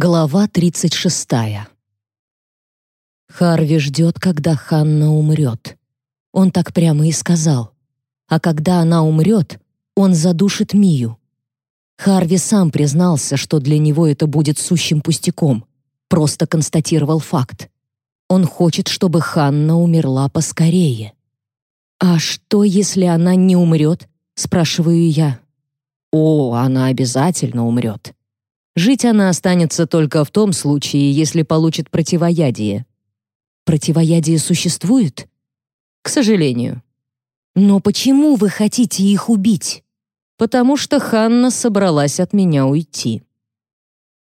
Глава 36. Харви ждет, когда Ханна умрет. Он так прямо и сказал. А когда она умрет, он задушит Мию. Харви сам признался, что для него это будет сущим пустяком. Просто констатировал факт. Он хочет, чтобы Ханна умерла поскорее. «А что, если она не умрет?» — спрашиваю я. «О, она обязательно умрет», Жить она останется только в том случае, если получит противоядие. Противоядие существует? К сожалению. Но почему вы хотите их убить? Потому что Ханна собралась от меня уйти.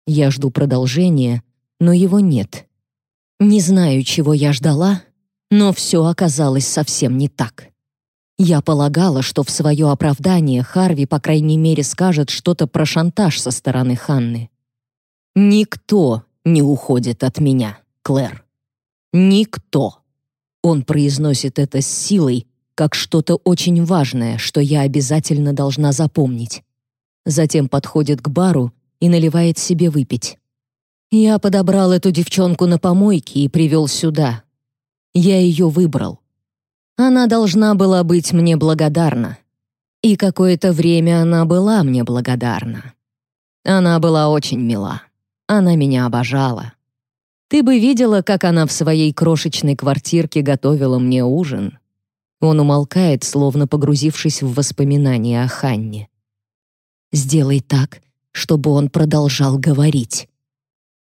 Я жду продолжения, но его нет. Не знаю, чего я ждала, но все оказалось совсем не так. Я полагала, что в свое оправдание Харви, по крайней мере, скажет что-то про шантаж со стороны Ханны. «Никто не уходит от меня, Клэр. Никто». Он произносит это с силой, как что-то очень важное, что я обязательно должна запомнить. Затем подходит к бару и наливает себе выпить. Я подобрал эту девчонку на помойке и привел сюда. Я ее выбрал. Она должна была быть мне благодарна. И какое-то время она была мне благодарна. Она была очень мила. Она меня обожала. Ты бы видела, как она в своей крошечной квартирке готовила мне ужин. Он умолкает, словно погрузившись в воспоминания о Ханне. Сделай так, чтобы он продолжал говорить.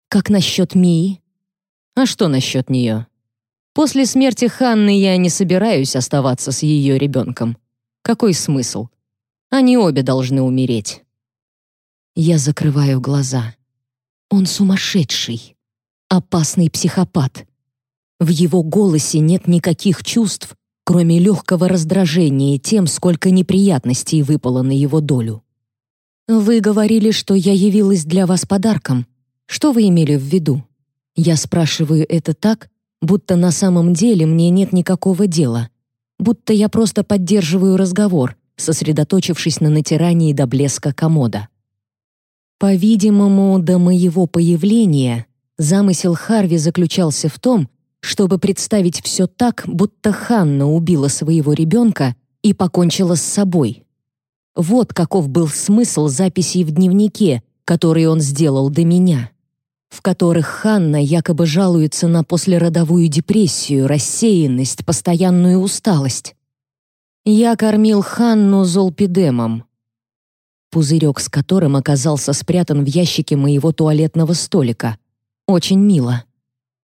Как насчет Мии? А что насчет нее? После смерти Ханны я не собираюсь оставаться с ее ребенком. Какой смысл? Они обе должны умереть. Я закрываю глаза. Он сумасшедший, опасный психопат. В его голосе нет никаких чувств, кроме легкого раздражения тем, сколько неприятностей выпало на его долю. «Вы говорили, что я явилась для вас подарком. Что вы имели в виду?» Я спрашиваю это так, будто на самом деле мне нет никакого дела, будто я просто поддерживаю разговор, сосредоточившись на натирании до блеска комода. По-видимому, до моего появления замысел Харви заключался в том, чтобы представить все так, будто Ханна убила своего ребенка и покончила с собой. Вот каков был смысл записей в дневнике, которые он сделал до меня в которых Ханна якобы жалуется на послеродовую депрессию, рассеянность, постоянную усталость. Я кормил Ханну золпидемом, пузырек с которым оказался спрятан в ящике моего туалетного столика. Очень мило.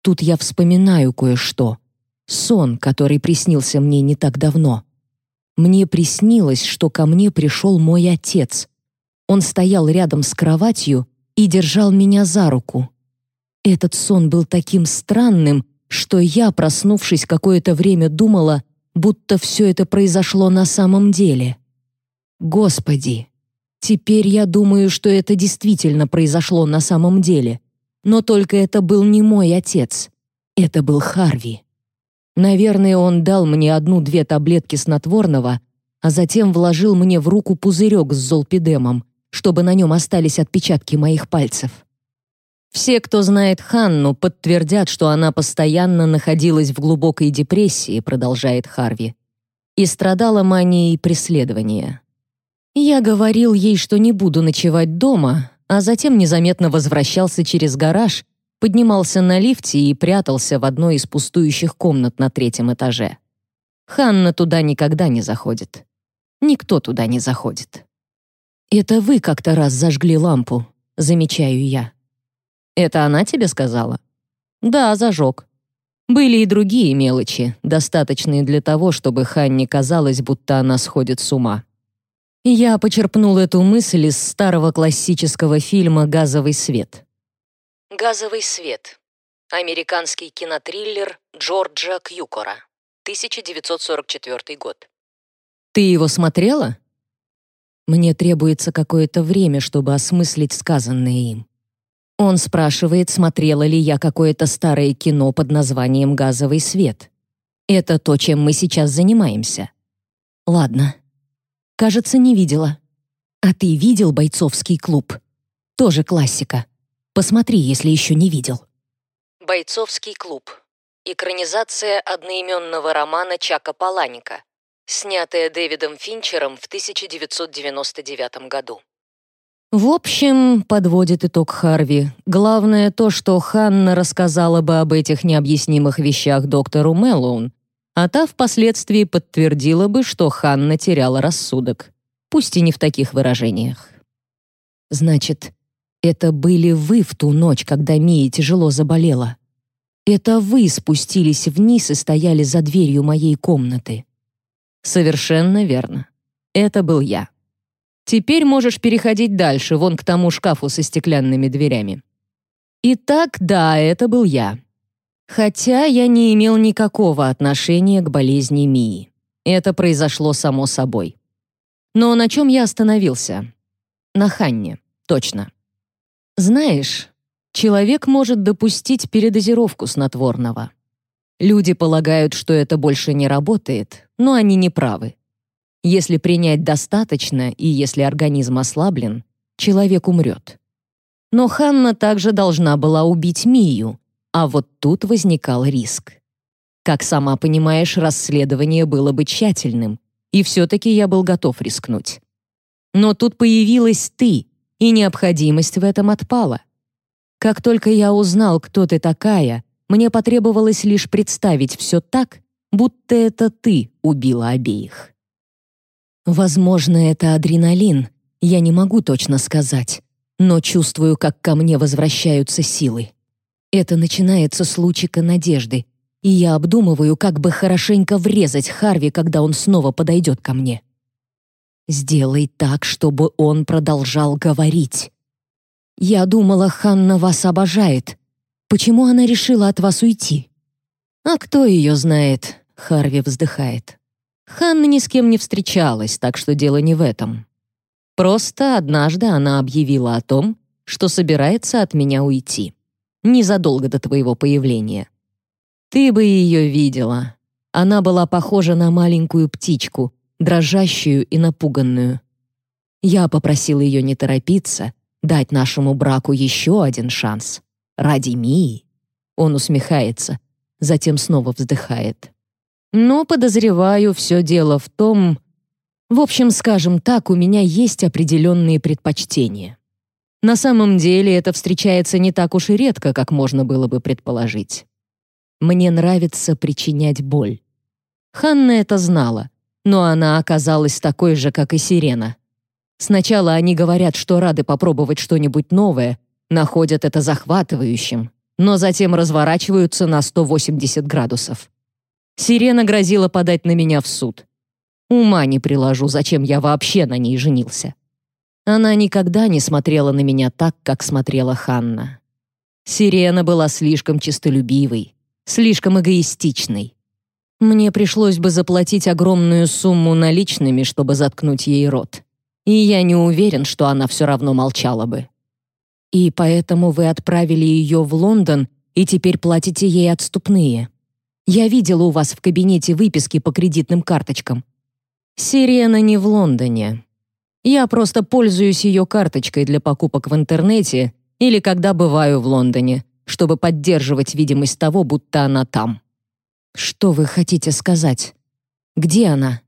Тут я вспоминаю кое-что. Сон, который приснился мне не так давно. Мне приснилось, что ко мне пришел мой отец. Он стоял рядом с кроватью и держал меня за руку. Этот сон был таким странным, что я, проснувшись какое-то время, думала, будто все это произошло на самом деле. Господи, теперь я думаю, что это действительно произошло на самом деле. Но только это был не мой отец. Это был Харви. Наверное, он дал мне одну-две таблетки снотворного, а затем вложил мне в руку пузырек с золпидемом, чтобы на нем остались отпечатки моих пальцев. Все, кто знает Ханну, подтвердят, что она постоянно находилась в глубокой депрессии, продолжает Харви, и страдала манией преследования. Я говорил ей, что не буду ночевать дома, а затем незаметно возвращался через гараж, поднимался на лифте и прятался в одной из пустующих комнат на третьем этаже. Ханна туда никогда не заходит. Никто туда не заходит. «Это вы как-то раз зажгли лампу», — замечаю я. «Это она тебе сказала?» «Да, зажег. Были и другие мелочи, достаточные для того, чтобы Ханне казалось, будто она сходит с ума. Я почерпнул эту мысль из старого классического фильма «Газовый свет». «Газовый свет» — американский кинотриллер Джорджа Кьюкора, 1944 год. «Ты его смотрела?» Мне требуется какое-то время, чтобы осмыслить сказанное им. Он спрашивает, смотрела ли я какое-то старое кино под названием «Газовый свет». Это то, чем мы сейчас занимаемся. Ладно. Кажется, не видела. А ты видел «Бойцовский клуб»? Тоже классика. Посмотри, если еще не видел. Бойцовский клуб. Экранизация одноименного романа Чака Паланика, снятая Дэвидом Финчером в 1999 году. В общем, подводит итог Харви, главное то, что Ханна рассказала бы об этих необъяснимых вещах доктору Мэллоун, а та впоследствии подтвердила бы, что Ханна теряла рассудок, пусть и не в таких выражениях. Значит, это были вы в ту ночь, когда Мия тяжело заболела. Это вы спустились вниз и стояли за дверью моей комнаты. Совершенно верно. Это был я. Теперь можешь переходить дальше, вон к тому шкафу со стеклянными дверями. Итак, да, это был я. Хотя я не имел никакого отношения к болезни Мии. Это произошло само собой. Но на чем я остановился? На Ханне, точно. Знаешь, человек может допустить передозировку снотворного. Люди полагают, что это больше не работает, но они не правы. Если принять достаточно и если организм ослаблен, человек умрет. Но Ханна также должна была убить Мию, а вот тут возникал риск. Как сама понимаешь, расследование было бы тщательным, и все-таки я был готов рискнуть. Но тут появилась ты, и необходимость в этом отпала. Как только я узнал, кто ты такая, мне потребовалось лишь представить все так, будто это ты убила обеих. Возможно, это адреналин, я не могу точно сказать, но чувствую, как ко мне возвращаются силы. Это начинается с лучика надежды, и я обдумываю, как бы хорошенько врезать Харви, когда он снова подойдет ко мне. Сделай так, чтобы он продолжал говорить. Я думала, Ханна вас обожает. Почему она решила от вас уйти? А кто ее знает? Харви вздыхает. Ханна ни с кем не встречалась, так что дело не в этом. Просто однажды она объявила о том, что собирается от меня уйти. Незадолго до твоего появления. Ты бы ее видела. Она была похожа на маленькую птичку, дрожащую и напуганную. Я попросил ее не торопиться, дать нашему браку еще один шанс. Ради Мии. Он усмехается, затем снова вздыхает. Но, подозреваю, все дело в том... В общем, скажем так, у меня есть определенные предпочтения. На самом деле это встречается не так уж и редко, как можно было бы предположить. Мне нравится причинять боль. Ханна это знала, но она оказалась такой же, как и Сирена. Сначала они говорят, что рады попробовать что-нибудь новое, находят это захватывающим, но затем разворачиваются на 180 градусов. Сирена грозила подать на меня в суд. Ума не приложу, зачем я вообще на ней женился. Она никогда не смотрела на меня так, как смотрела Ханна. Сирена была слишком честолюбивой, слишком эгоистичной. Мне пришлось бы заплатить огромную сумму наличными, чтобы заткнуть ей рот. И я не уверен, что она все равно молчала бы. И поэтому вы отправили ее в Лондон и теперь платите ей отступные. Я видела у вас в кабинете выписки по кредитным карточкам. Сирена не в Лондоне. Я просто пользуюсь ее карточкой для покупок в интернете или когда бываю в Лондоне, чтобы поддерживать видимость того, будто она там. Что вы хотите сказать? Где она?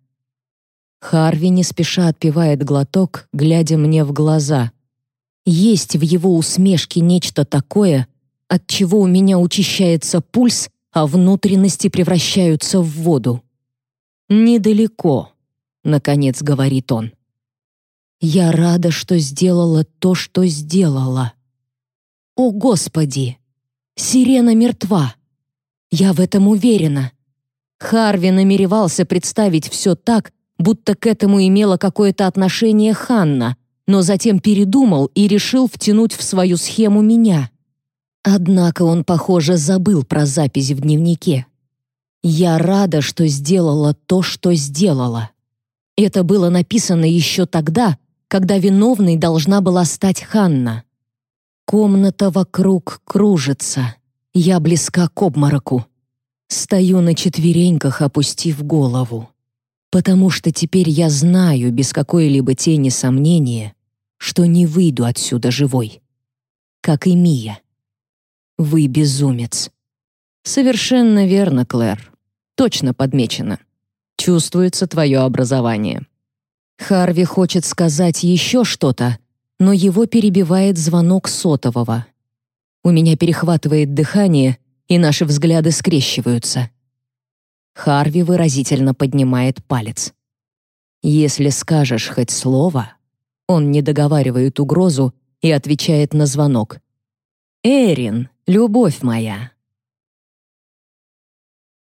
Харви не спеша отпивает глоток, глядя мне в глаза. Есть в его усмешке нечто такое, от чего у меня учащается пульс а внутренности превращаются в воду. «Недалеко», — наконец говорит он. «Я рада, что сделала то, что сделала. О, Господи! Сирена мертва! Я в этом уверена. Харви намеревался представить все так, будто к этому имела какое-то отношение Ханна, но затем передумал и решил втянуть в свою схему меня. Однако он, похоже, забыл про запись в дневнике. «Я рада, что сделала то, что сделала». Это было написано еще тогда, когда виновной должна была стать Ханна. Комната вокруг кружится. Я близка к обмороку. Стою на четвереньках, опустив голову. Потому что теперь я знаю, без какой-либо тени сомнения, что не выйду отсюда живой. как и Мия. Вы безумец. Совершенно верно, Клэр. Точно подмечено. Чувствуется твое образование. Харви хочет сказать еще что-то, но его перебивает звонок сотового. У меня перехватывает дыхание, и наши взгляды скрещиваются. Харви выразительно поднимает палец. «Если скажешь хоть слово...» Он не договаривает угрозу и отвечает на звонок. «Эрин, любовь моя,